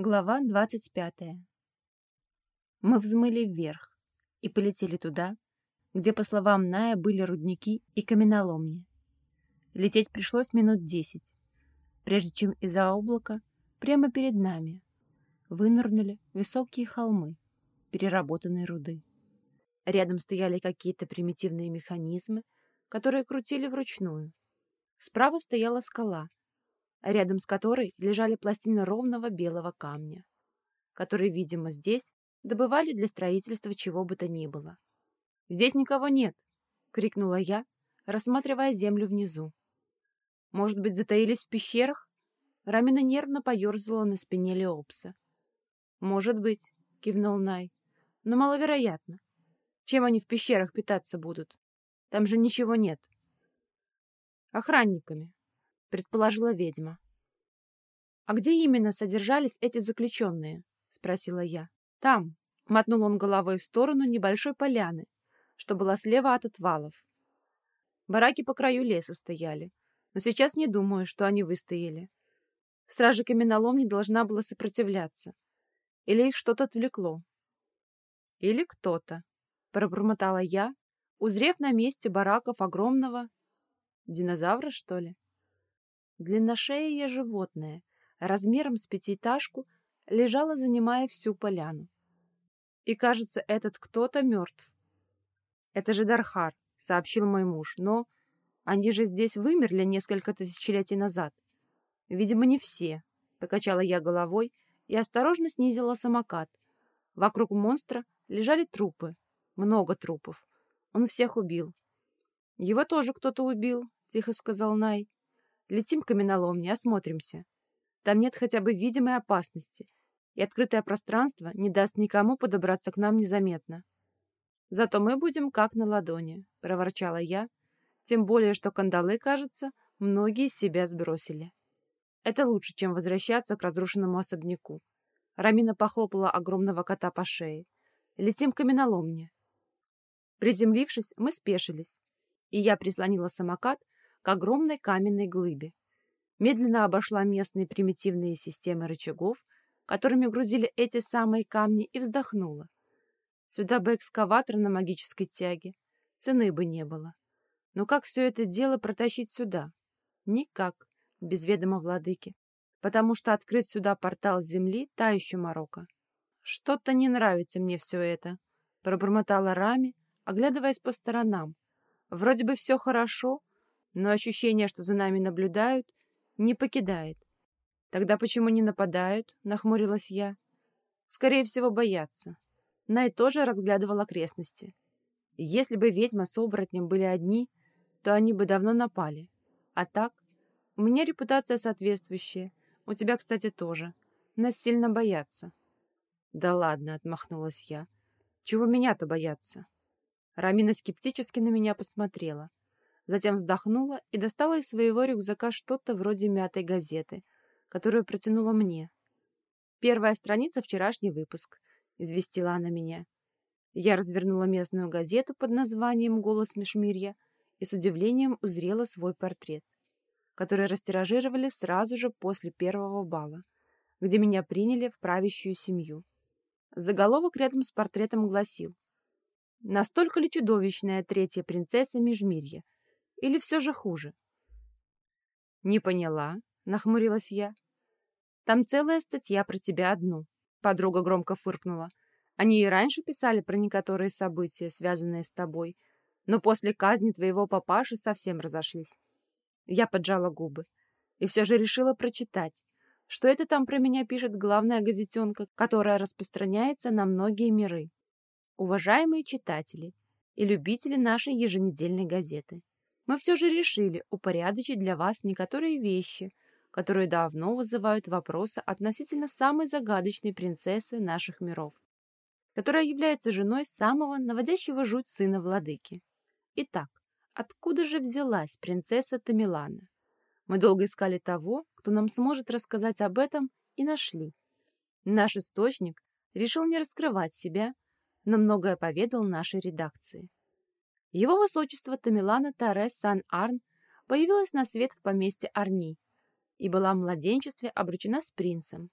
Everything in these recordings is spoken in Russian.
Глава двадцать пятая. Мы взмыли вверх и полетели туда, где, по словам Ная, были рудники и каменоломни. Лететь пришлось минут десять, прежде чем из-за облака прямо перед нами вынырнули высокие холмы переработанной руды. Рядом стояли какие-то примитивные механизмы, которые крутили вручную. Справа стояла скала, рядом с которой лежали пластины ровного белого камня, который, видимо, здесь добывали для строительства чего бы то ни было. «Здесь никого нет!» — крикнула я, рассматривая землю внизу. «Может быть, затаились в пещерах?» Рамина нервно поерзала на спине Леопса. «Может быть», — кивнул Най, — «но маловероятно. Чем они в пещерах питаться будут? Там же ничего нет». «Охранниками», — предположила ведьма. «А где именно содержались эти заключенные?» — спросила я. «Там», — мотнул он головой в сторону небольшой поляны, что была слева от отвалов. Бараки по краю леса стояли, но сейчас не думаю, что они выстояли. Стража каменолом не должна была сопротивляться. Или их что-то отвлекло. Или кто-то, — пробормотала я, узрев на месте бараков огромного... Динозавра, что ли? Длинношеее животное, размером с пятиэтажку, лежало, занимая всю поляну. И, кажется, этот кто-то мертв. «Это же Дархар», — сообщил мой муж, «но они же здесь вымерли несколько тысячелетий назад». «Видимо, не все», — покачала я головой и осторожно снизила самокат. Вокруг монстра лежали трупы, много трупов. Он всех убил. «Его тоже кто-то убил», — тихо сказал Най. Летим к каменоломне, осмотримся. Там нет хотя бы видимой опасности, и открытое пространство не даст никому подобраться к нам незаметно. Зато мы будем как на ладони, — проворчала я, тем более, что кандалы, кажется, многие себя сбросили. Это лучше, чем возвращаться к разрушенному особняку. Рамина похлопала огромного кота по шее. Летим к каменоломне. Приземлившись, мы спешились, и я прислонила самокат к огромной каменной глыбе. Медленно обошла местные примитивные системы рычагов, которыми грузили эти самые камни, и вздохнула. Сюда бы экскаватор на магической тяге. Цены бы не было. Но как все это дело протащить сюда? Никак, без ведома владыки. Потому что открыть сюда портал земли — та еще морока. Что-то не нравится мне все это, — пробормотала Рами, оглядываясь по сторонам. Вроде бы все хорошо, но ощущение, что за нами наблюдают, не покидает. Тогда почему не нападают? Нахмурилась я. Скорее всего, боятся. Най тоже разглядывал окрестности. Если бы ведьма с оборотнем были одни, то они бы давно напали. А так, у меня репутация соответствующая. У тебя, кстати, тоже. Нас сильно боятся. Да ладно, отмахнулась я. Чего меня-то бояться? Рамина скептически на меня посмотрела затем вздохнула и достала из своего рюкзака что-то вроде мятой газеты, которую протянула мне. «Первая страница — вчерашний выпуск», — известила она меня. Я развернула местную газету под названием «Голос Межмирья» и с удивлением узрела свой портрет, который растиражировали сразу же после первого бала, где меня приняли в правящую семью. Заголовок рядом с портретом гласил «Настолько ли чудовищная третья принцесса Межмирья, или все же хуже? Не поняла, нахмурилась я. Там целая статья про тебя одну. Подруга громко фыркнула. Они и раньше писали про некоторые события, связанные с тобой, но после казни твоего папаши совсем разошлись. Я поджала губы и все же решила прочитать, что это там про меня пишет главная газетенка, которая распространяется на многие миры. Уважаемые читатели и любители нашей еженедельной газеты, мы все же решили упорядочить для вас некоторые вещи, которые давно вызывают вопросы относительно самой загадочной принцессы наших миров, которая является женой самого наводящего жуть сына владыки. Итак, откуда же взялась принцесса Тамилана? Мы долго искали того, кто нам сможет рассказать об этом, и нашли. Наш источник решил не раскрывать себя, но многое поведал нашей редакции. Его высочество Тамилана Торес Сан-Арн появилась на свет в поместье Арни и была в младенчестве обручена с принцем.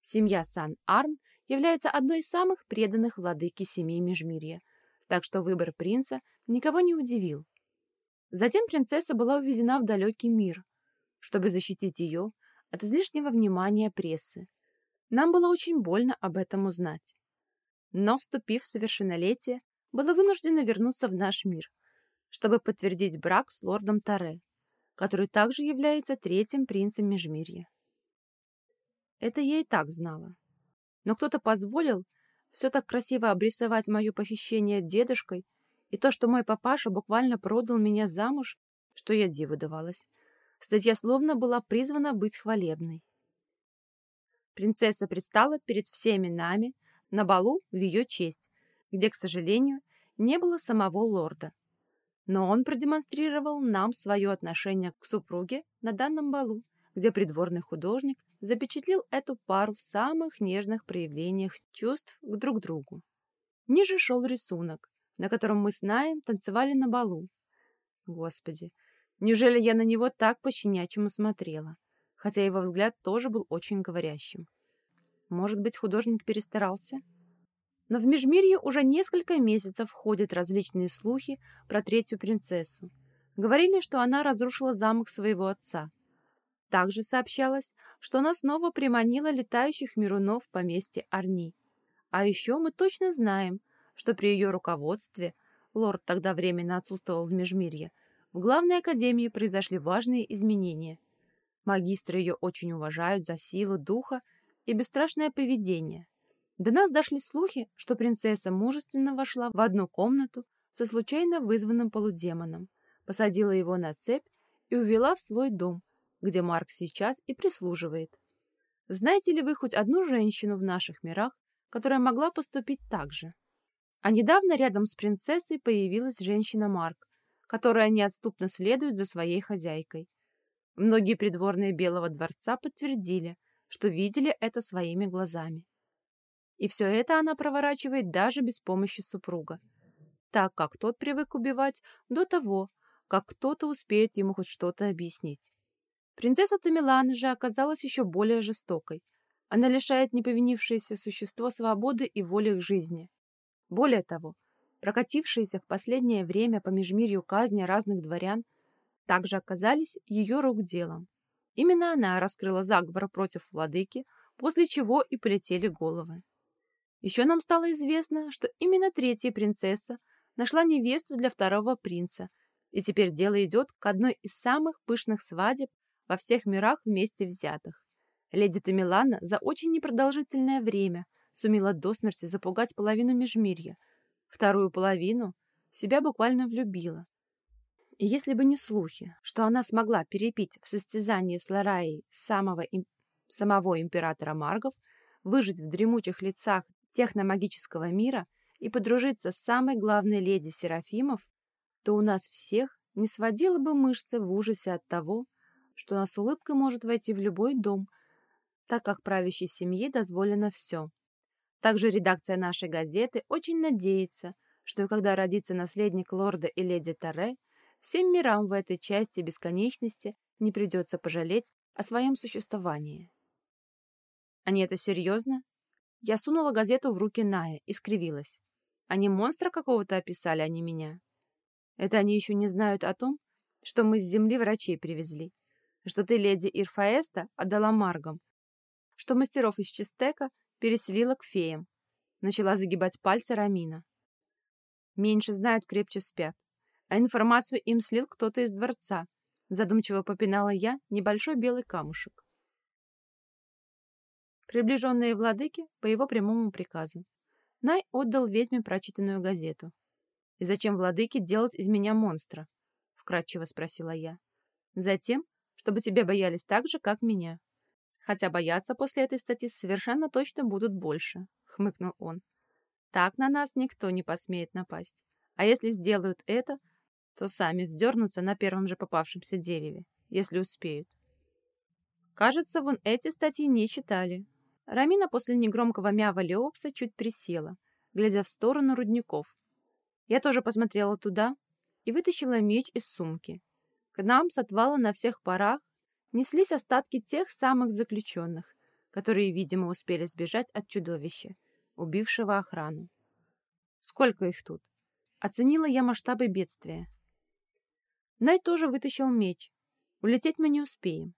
Семья Сан-Арн является одной из самых преданных владыки семей Межмирья, так что выбор принца никого не удивил. Затем принцесса была увезена в далекий мир, чтобы защитить ее от излишнего внимания прессы. Нам было очень больно об этом узнать. Но, вступив в совершеннолетие, была вынуждена вернуться в наш мир, чтобы подтвердить брак с лордом Таре, который также является третьим принцем Межмирья. Это я и так знала. Но кто-то позволил все так красиво обрисовать мое похищение дедушкой и то, что мой папаша буквально продал меня замуж, что я диву давалась. Статья словно была призвана быть хвалебной. Принцесса предстала перед всеми нами на балу в ее честь, где, к сожалению, не было самого лорда. Но он продемонстрировал нам свое отношение к супруге на данном балу, где придворный художник запечатлел эту пару в самых нежных проявлениях чувств к друг другу. Ниже шел рисунок, на котором мы с Наем танцевали на балу. Господи, неужели я на него так по-щенячьему смотрела? Хотя его взгляд тоже был очень говорящим. Может быть, художник перестарался? Но в Межмирье уже несколько месяцев ходят различные слухи про третью принцессу. Говорили, что она разрушила замок своего отца. Также сообщалось, что она снова приманила летающих мирунов в поместье Арни. А еще мы точно знаем, что при ее руководстве, лорд тогда временно отсутствовал в Межмирье, в главной академии произошли важные изменения. Магистры ее очень уважают за силу духа и бесстрашное поведение. До нас дошли слухи, что принцесса мужественно вошла в одну комнату со случайно вызванным полудемоном, посадила его на цепь и увела в свой дом, где Марк сейчас и прислуживает. Знаете ли вы хоть одну женщину в наших мирах, которая могла поступить так же? А недавно рядом с принцессой появилась женщина Марк, которая неотступно следует за своей хозяйкой. Многие придворные Белого дворца подтвердили, что видели это своими глазами. И все это она проворачивает даже без помощи супруга, так как тот привык убивать до того, как кто-то успеет ему хоть что-то объяснить. Принцесса Тамилана же оказалась еще более жестокой. Она лишает неповинившееся существо свободы и воли к жизни. Более того, прокатившиеся в последнее время по межмирью казни разных дворян также оказались ее рук делом. Именно она раскрыла заговор против владыки, после чего и полетели головы. Еще нам стало известно, что именно третья принцесса нашла невесту для второго принца, и теперь дело идет к одной из самых пышных свадеб во всех мирах вместе взятых. Леди Тамилана за очень непродолжительное время сумела до смерти запугать половину межмирья, вторую половину себя буквально влюбила, и если бы не слухи, что она смогла перепить в состязании с Лараей самого, им... самого императора Маргов, выжить в дремучих лицах техномагического мира и подружиться с самой главной леди Серафимов, то у нас всех не сводило бы мышцы в ужасе от того, что она с улыбкой может войти в любой дом, так как правящей семье дозволено все. Также редакция нашей газеты очень надеется, что когда родится наследник лорда и леди Таре, Всем мирам в этой части бесконечности не придется пожалеть о своем существовании. Они это серьезно? Я сунула газету в руки Ная и скривилась. Они монстра какого-то описали, а не меня. Это они еще не знают о том, что мы с земли врачей привезли, что ты, леди Ирфаэста, отдала Маргам, что мастеров из Чистека переселила к феям. Начала загибать пальцы Рамина. Меньше знают, крепче спят а информацию им слил кто-то из дворца. Задумчиво попинала я небольшой белый камушек. Приближенные владыки по его прямому приказу. Най отдал ведьме прочитанную газету. «И зачем владыке делать из меня монстра?» — вкратчиво спросила я. «Затем, чтобы тебя боялись так же, как меня. Хотя бояться после этой статьи совершенно точно будут больше», — хмыкнул он. «Так на нас никто не посмеет напасть. А если сделают это, то сами вздернутся на первом же попавшемся дереве, если успеют. Кажется, вон эти статьи не читали. Рамина после негромкого мява Леопса чуть присела, глядя в сторону рудников. Я тоже посмотрела туда и вытащила меч из сумки. К нам с отвала на всех парах неслись остатки тех самых заключенных, которые, видимо, успели сбежать от чудовища, убившего охрану. Сколько их тут? Оценила я масштабы бедствия. Най тоже вытащил меч. Улететь мы не успеем,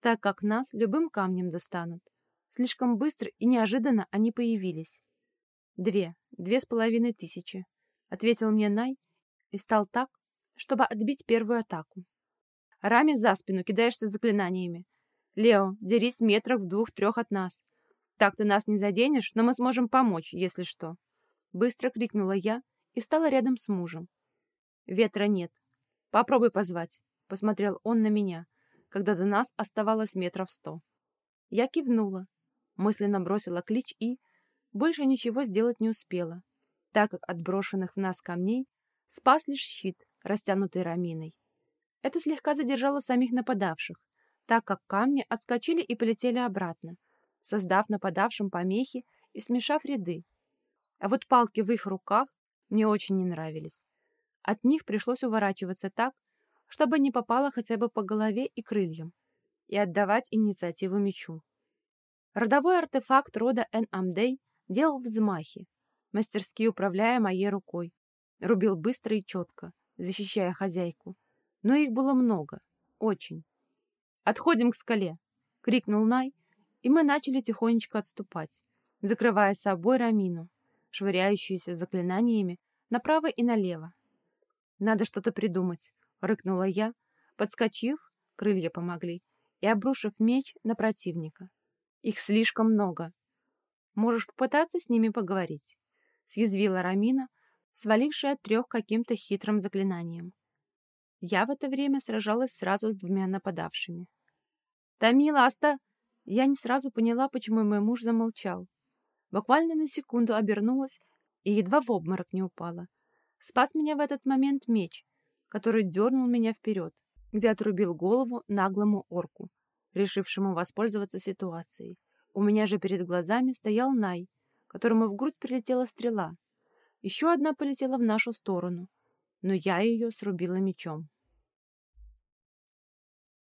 так как нас любым камнем достанут. Слишком быстро и неожиданно они появились. Две, две с половиной тысячи, ответил мне Най и стал так, чтобы отбить первую атаку. Рами за спину кидаешься заклинаниями. Лео, дерись метрах в двух-трех от нас. Так ты нас не заденешь, но мы сможем помочь, если что. Быстро крикнула я и стала рядом с мужем. Ветра нет. Попробуй позвать. Посмотрел он на меня, когда до нас оставалось метров сто. Я кивнула, мысленно бросила клич и... Больше ничего сделать не успела, так как от брошенных в нас камней спас лишь щит, растянутый раминой. Это слегка задержало самих нападавших, так как камни отскочили и полетели обратно, создав нападавшим помехи и смешав ряды. А вот палки в их руках мне очень не нравились. От них пришлось уворачиваться так, чтобы не попало хотя бы по голове и крыльям, и отдавать инициативу мечу. Родовой артефакт рода Эн Амдей делал взмахи, мастерски управляя моей рукой. Рубил быстро и четко, защищая хозяйку. Но их было много, очень. «Отходим к скале!» — крикнул Най, и мы начали тихонечко отступать, закрывая собой Рамину, швыряющуюся заклинаниями направо и налево. «Надо что-то придумать», — рыкнула я, подскочив, крылья помогли, и обрушив меч на противника. «Их слишком много. Можешь попытаться с ними поговорить», — съязвила Рамина, свалившая трех каким-то хитрым заклинанием. Я в это время сражалась сразу с двумя нападавшими. «Тамила, оста...» Я не сразу поняла, почему мой муж замолчал. Буквально на секунду обернулась и едва в обморок не упала. Спас меня в этот момент меч, который дернул меня вперед, где отрубил голову наглому орку, решившему воспользоваться ситуацией. У меня же перед глазами стоял Най, которому в грудь прилетела стрела. Еще одна полетела в нашу сторону, но я ее срубила мечом.